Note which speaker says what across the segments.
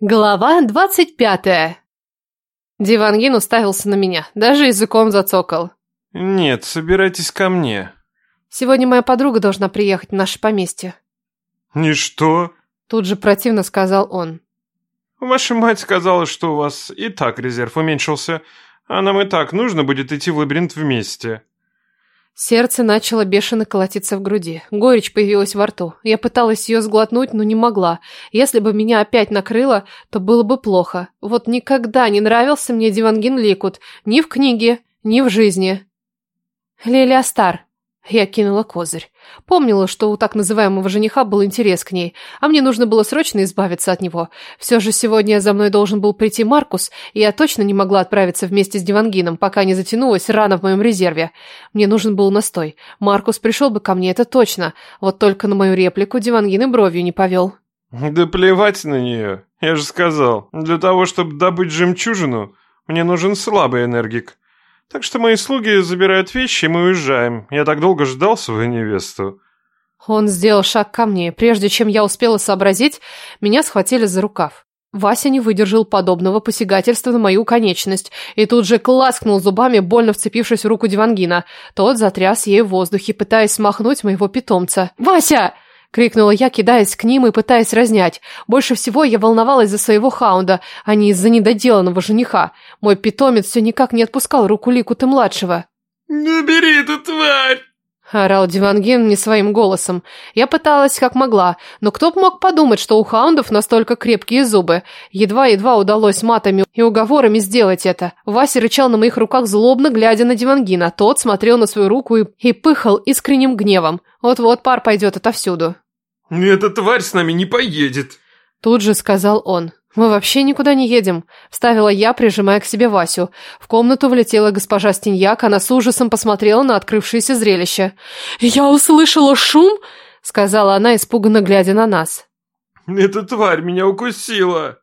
Speaker 1: Глава двадцать пятая. Дивангин уставился на меня, даже языком зацокал.
Speaker 2: «Нет, собирайтесь ко мне».
Speaker 1: Сегодня моя подруга должна приехать в наше поместье.
Speaker 2: «И что?»
Speaker 1: Тут же противно сказал он.
Speaker 2: «Ваша мать сказала, что у вас и так резерв уменьшился, а нам и так нужно будет идти в лабиринт вместе».
Speaker 1: Сердце начало бешено колотиться в груди. Горечь появилась во рту. Я пыталась ее сглотнуть, но не могла. Если бы меня опять накрыло, то было бы плохо. Вот никогда не нравился мне Дивангин Ликут. Ни в книге, ни в жизни. Лелия Стар. Я кинула козырь. Помнила, что у так называемого жениха был интерес к ней, а мне нужно было срочно избавиться от него. Все же сегодня за мной должен был прийти Маркус, и я точно не могла отправиться вместе с Дивангином, пока не затянулась рана в моем резерве. Мне нужен был настой. Маркус пришел бы ко мне, это точно. Вот только на мою реплику Дивангин и бровью не повел.
Speaker 2: «Да плевать на нее. Я же сказал, для того, чтобы добыть жемчужину, мне нужен слабый энергик». Так что мои слуги забирают вещи, и мы уезжаем. Я так долго ждал свою невесту».
Speaker 1: Он сделал шаг ко мне. Прежде чем я успела сообразить, меня схватили за рукав. Вася не выдержал подобного посягательства на мою конечность и тут же класкнул зубами, больно вцепившись в руку Дивангина. Тот затряс ей в воздухе, пытаясь смахнуть моего питомца. «Вася!» — крикнула я, кидаясь к ним и пытаясь разнять. Больше всего я волновалась за своего хаунда, а не из-за недоделанного жениха. Мой питомец все никак не отпускал руку Ликута-младшего.
Speaker 2: «Не бери эту тварь!»
Speaker 1: — орал Дивангин не своим голосом. Я пыталась как могла, но кто бы мог подумать, что у хаундов настолько крепкие зубы. Едва-едва удалось матами и уговорами сделать это. Вася рычал на моих руках злобно, глядя на Дивангина. Тот смотрел на свою руку и, и пыхал искренним гневом. Вот-вот пар пойдет отовсюду.
Speaker 2: «Эта тварь с нами не поедет!»
Speaker 1: Тут же сказал он. «Мы вообще никуда не едем», — вставила я, прижимая к себе Васю. В комнату влетела госпожа Стеньяк, она с ужасом посмотрела на открывшееся зрелище. «Я услышала шум!» — сказала она, испуганно глядя на нас.
Speaker 2: «Эта тварь меня укусила!»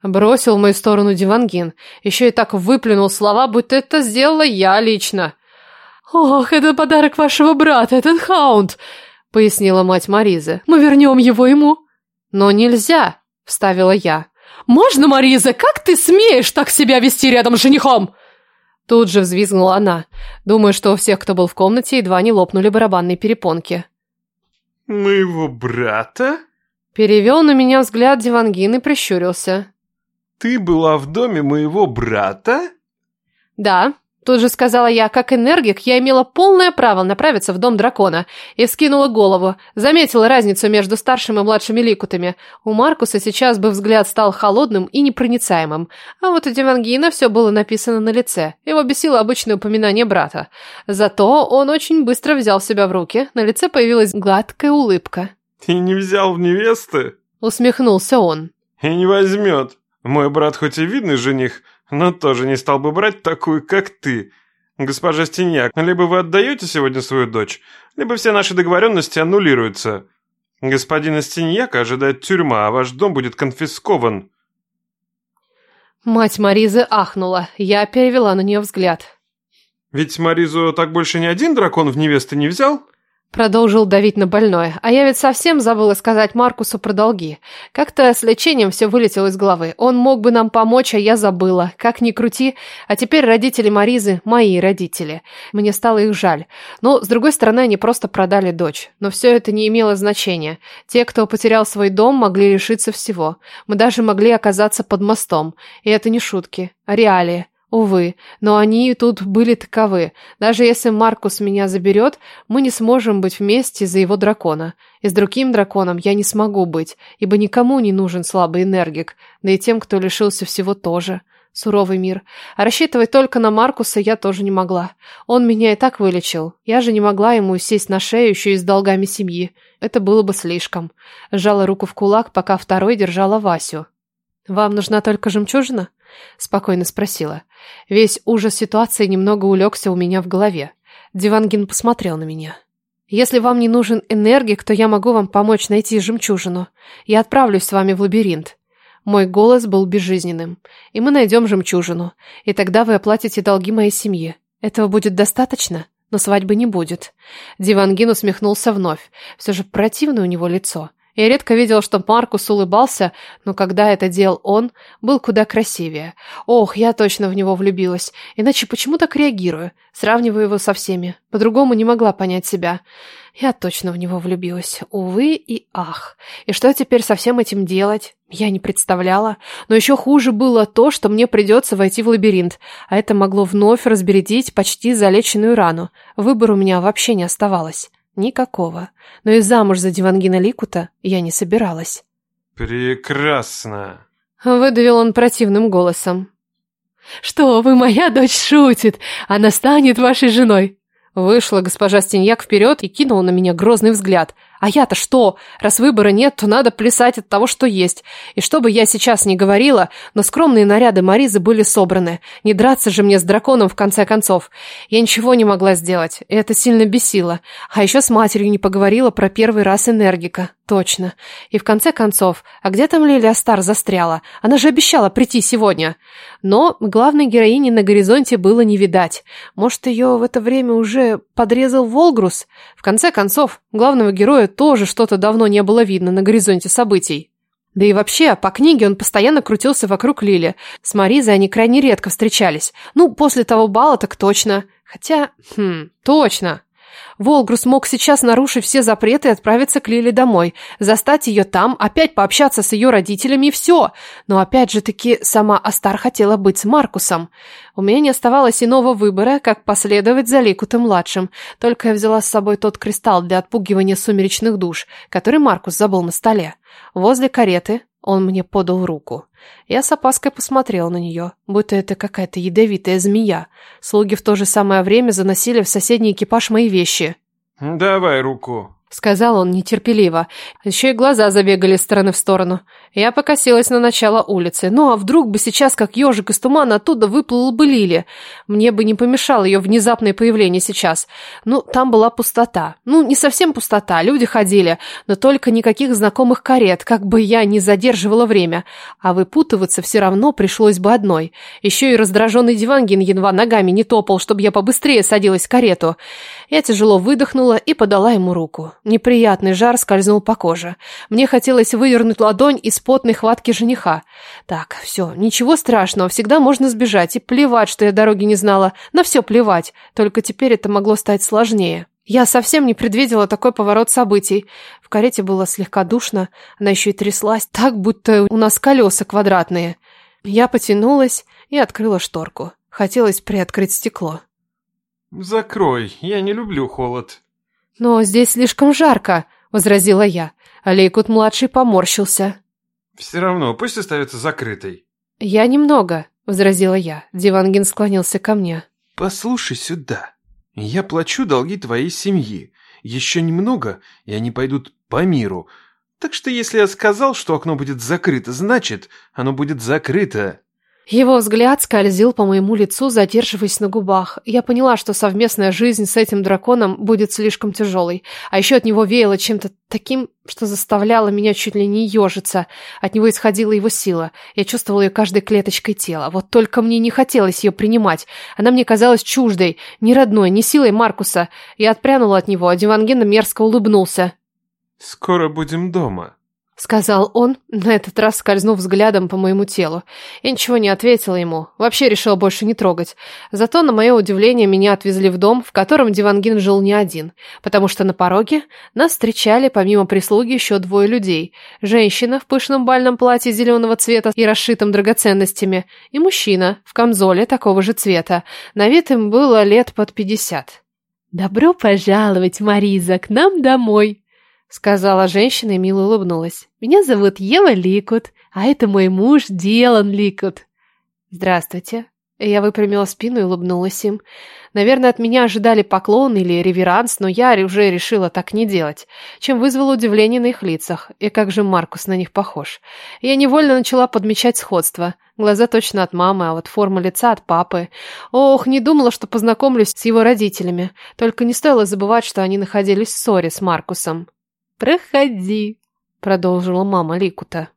Speaker 1: Бросил в мою сторону Дивангин. Еще и так выплюнул слова, будто это сделала я лично. «Ох, это подарок вашего брата, этот хаунд!» — пояснила мать Маризы. «Мы вернем его ему». «Но нельзя!» — вставила я. «Можно, Мариза? Как ты смеешь так себя вести рядом с женихом?» Тут же взвизгнула она. Думаю, что у всех, кто был в комнате, едва не лопнули барабанные перепонки.
Speaker 2: «Моего брата?»
Speaker 1: Перевел на меня взгляд Дивангин и прищурился.
Speaker 2: «Ты была в доме моего брата?»
Speaker 1: «Да», Тут же сказала я, как энергик, я имела полное право направиться в дом дракона. И вскинула голову. Заметила разницу между старшим и младшими ликутами. У Маркуса сейчас бы взгляд стал холодным и непроницаемым. А вот у Дивангина все было написано на лице. Его бесило обычное упоминание брата. Зато он очень быстро взял себя в руки. На лице появилась гладкая улыбка.
Speaker 2: «Ты не взял в невесты?»
Speaker 1: Усмехнулся он.
Speaker 2: «И не возьмет. Мой брат хоть и видный жених, но тоже не стал бы брать такую, как ты. Госпожа Стеньяк, либо вы отдаете сегодня свою дочь, либо все наши договоренности аннулируются. Господина Стеньяка ожидает тюрьма, а ваш дом будет конфискован».
Speaker 1: Мать Маризы ахнула. Я перевела на нее взгляд.
Speaker 2: «Ведь Маризу так больше ни один дракон в невесты не взял?»
Speaker 1: Продолжил давить на больное. А я ведь совсем забыла сказать Маркусу про долги. Как-то с лечением все вылетело из головы. Он мог бы нам помочь, а я забыла. Как ни крути. А теперь родители Маризы – мои родители. Мне стало их жаль. Но, с другой стороны, они просто продали дочь. Но все это не имело значения. Те, кто потерял свой дом, могли лишиться всего. Мы даже могли оказаться под мостом. И это не шутки, а реалии. Увы, но они тут были таковы. Даже если Маркус меня заберет, мы не сможем быть вместе из-за его дракона. И с другим драконом я не смогу быть, ибо никому не нужен слабый энергик, да и тем, кто лишился всего тоже. Суровый мир. А рассчитывать только на Маркуса я тоже не могла. Он меня и так вылечил. Я же не могла ему сесть на шею еще и с долгами семьи. Это было бы слишком. Сжала руку в кулак, пока второй держала Васю. «Вам нужна только жемчужина?» — спокойно спросила. Весь ужас ситуации немного улегся у меня в голове. Дивангин посмотрел на меня. «Если вам не нужен энергик, то я могу вам помочь найти жемчужину. Я отправлюсь с вами в лабиринт». Мой голос был безжизненным. «И мы найдем жемчужину. И тогда вы оплатите долги моей семьи. Этого будет достаточно?» но свадьбы не будет. Дивангин усмехнулся вновь. Все же противное у него лицо. Я редко видела, что Маркус улыбался, но когда это делал он, был куда красивее. Ох, я точно в него влюбилась. Иначе почему так реагирую? Сравниваю его со всеми. По-другому не могла понять себя. Я точно в него влюбилась. Увы и ах. И что теперь со всем этим делать? Я не представляла. Но еще хуже было то, что мне придется войти в лабиринт, а это могло вновь разбередить почти залеченную рану. Выбора у меня вообще не оставалось. Никакого. Но и замуж за Дивангина Ликута я не собиралась.
Speaker 2: «Прекрасно!»
Speaker 1: Выдавил он противным голосом. «Что вы, моя дочь шутит! Она станет вашей женой!» Вышла госпожа Стеньяк вперед и кинула на меня грозный взгляд – а я-то что? Раз выбора нет, то надо плясать от того, что есть. И что бы я сейчас ни говорила, но скромные наряды Маризы были собраны. Не драться же мне с драконом в конце концов. Я ничего не могла сделать, и это сильно бесило. А еще с матерью не поговорила про первый раз энергика. Точно. И в конце концов, а где там Лилия Стар застряла? Она же обещала прийти сегодня. Но главной героини на горизонте было не видать. Может, ее в это время уже подрезал Волгрус? В конце концов, главного героя тоже что-то давно не было видно на горизонте событий. Да и вообще, по книге он постоянно крутился вокруг Лили. С Маризой они крайне редко встречались. Ну, после того бала так точно. Хотя, хм, точно. Волгрус мог сейчас нарушить все запреты и отправиться к Лиле домой, застать ее там, опять пообщаться с ее родителями и все. Но опять же таки сама Астар хотела быть с Маркусом. У меня не оставалось иного выбора, как последовать за Ликутом-младшим. Только я взяла с собой тот кристалл для отпугивания сумеречных душ, который Маркус забыл на столе. Возле кареты он мне подал руку. Я с опаской посмотрел на нее, будто это какая-то ядовитая змея. Слуги в то же самое время заносили в соседний экипаж мои вещи.
Speaker 2: «Давай руку»,
Speaker 1: сказал он нетерпеливо. Еще и глаза забегали с стороны в сторону. Я покосилась на начало улицы. Ну а вдруг бы сейчас, как ежик из тумана, оттуда выплыла бы Лили? Мне бы не помешало ее внезапное появление сейчас. Ну, там была пустота. Ну, не совсем пустота, люди ходили, но только никаких знакомых карет, как бы я ни задерживала время. А выпутываться все равно пришлось бы одной. Еще и раздраженный Дивангин едва ногами не топал, чтобы я побыстрее садилась в карету. Я тяжело выдохнула и подала ему руку. Неприятный жар скользнул по коже. Мне хотелось вывернуть ладонь из потной хватки жениха. Так, все, ничего страшного, всегда можно сбежать. И плевать, что я дороги не знала. На все плевать. Только теперь это могло стать сложнее. Я совсем не предвидела такой поворот событий. В карете было слегка душно, она еще и тряслась, так, будто у нас колеса квадратные. Я потянулась и открыла шторку. Хотелось приоткрыть стекло.
Speaker 2: «Закрой, я не люблю холод».
Speaker 1: «Но здесь слишком жарко», — возразила я. Алейкут-младший поморщился.
Speaker 2: «Все равно, пусть остается закрытой».
Speaker 1: «Я немного», — возразила я. Дивангин склонился ко мне.
Speaker 2: «Послушай сюда. Я плачу долги твоей семьи. Еще немного, и они пойдут по миру. Так что если я сказал, что окно будет закрыто, значит, оно будет закрыто.
Speaker 1: Его взгляд скользил по моему лицу, задерживаясь на губах. Я поняла, что совместная жизнь с этим драконом будет слишком тяжелой. А еще от него веяло чем-то таким, что заставляло меня чуть ли не ежиться. От него исходила его сила. Я чувствовала ее каждой клеточкой тела. Вот только мне не хотелось ее принимать. Она мне казалась чуждой, не родной, не силой Маркуса. Я отпрянула от него, а Дивангена мерзко улыбнулся.
Speaker 2: «Скоро будем дома»,
Speaker 1: сказал он, на этот раз скользнув взглядом по моему телу. Я ничего не ответила ему, вообще решила больше не трогать. Зато, на мое удивление, меня отвезли в дом, в котором Дивангин жил не один, потому что на пороге нас встречали, помимо прислуги, еще двое людей. Женщина в пышном бальном платье зеленого цвета и расшитом драгоценностями, и мужчина в камзоле такого же цвета. На вид им было лет под пятьдесят. «Добро пожаловать, Мариза, к нам домой!» Сказала женщина и мило улыбнулась. Меня зовут Ева Ликут, а это мой муж Делан Ликут. Здравствуйте. Я выпрямила спину и улыбнулась им. Наверное, от меня ожидали поклон или реверанс, но я уже решила так не делать, чем вызвало удивление на их лицах. И как же Маркус на них похож. Я невольно начала подмечать сходство. Глаза точно от мамы, а вот форма лица от папы. Ох, не думала, что познакомлюсь с его родителями. Только не стоило забывать, что они находились в ссоре с Маркусом. «Проходи», — продолжила мама Ликута.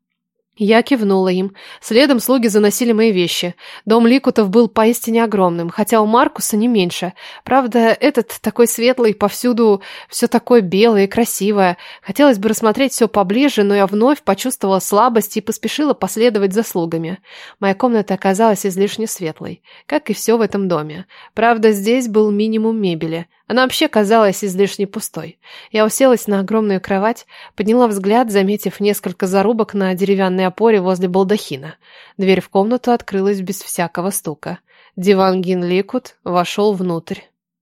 Speaker 1: Я кивнула им. Следом слуги заносили мои вещи. Дом Ликутов был поистине огромным, хотя у Маркуса не меньше. Правда, этот такой светлый, повсюду все такое белое и красивое. Хотелось бы рассмотреть все поближе, но я вновь почувствовала слабость и поспешила последовать за слугами. Моя комната оказалась излишне светлой, как и все в этом доме. Правда, здесь был минимум мебели. Она вообще казалась излишне пустой. Я уселась на огромную кровать, подняла взгляд, заметив несколько зарубок на деревянной опоре возле балдахина. Дверь в комнату открылась без всякого стука. Диван Гинликут вошел внутрь.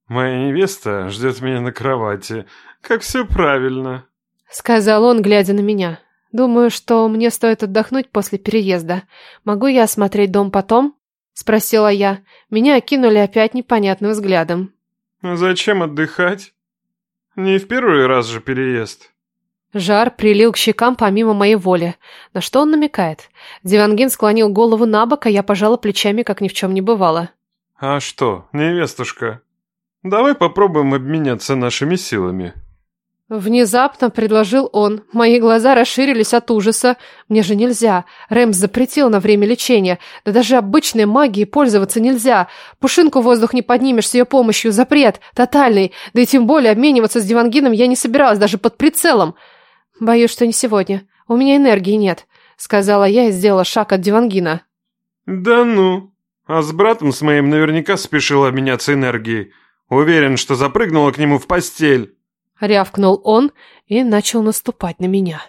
Speaker 2: «Моя невеста ждет меня на кровати. Как все правильно», —
Speaker 1: сказал он, глядя на меня. «Думаю, что мне стоит отдохнуть после переезда. Могу я осмотреть дом потом?» — спросила я. Меня окинули опять непонятным взглядом.
Speaker 2: А зачем отдыхать? Не в первый раз же переезд.
Speaker 1: Жар прилил к щекам помимо моей воли. На что он намекает? Дивангин склонил голову на бок, а я пожала плечами, как ни в чем не бывало.
Speaker 2: А что, невестушка, давай попробуем обменяться нашими силами.
Speaker 1: Внезапно предложил он. Мои глаза расширились от ужаса. Мне же нельзя. Рэмс запретил на время лечения. Да даже обычной магией пользоваться нельзя. Пушинку в воздух не поднимешь с ее помощью. Запрет. Тотальный. Да и тем более обмениваться с Дивангином я не собиралась даже под прицелом. Боюсь, что не сегодня. У меня энергии нет. Сказала я и сделала шаг от Дивангина.
Speaker 2: Да ну. А с братом с моим наверняка спешила обменяться энергией. Уверен, что запрыгнула к нему в постель.
Speaker 1: Рявкнул он и начал наступать на меня.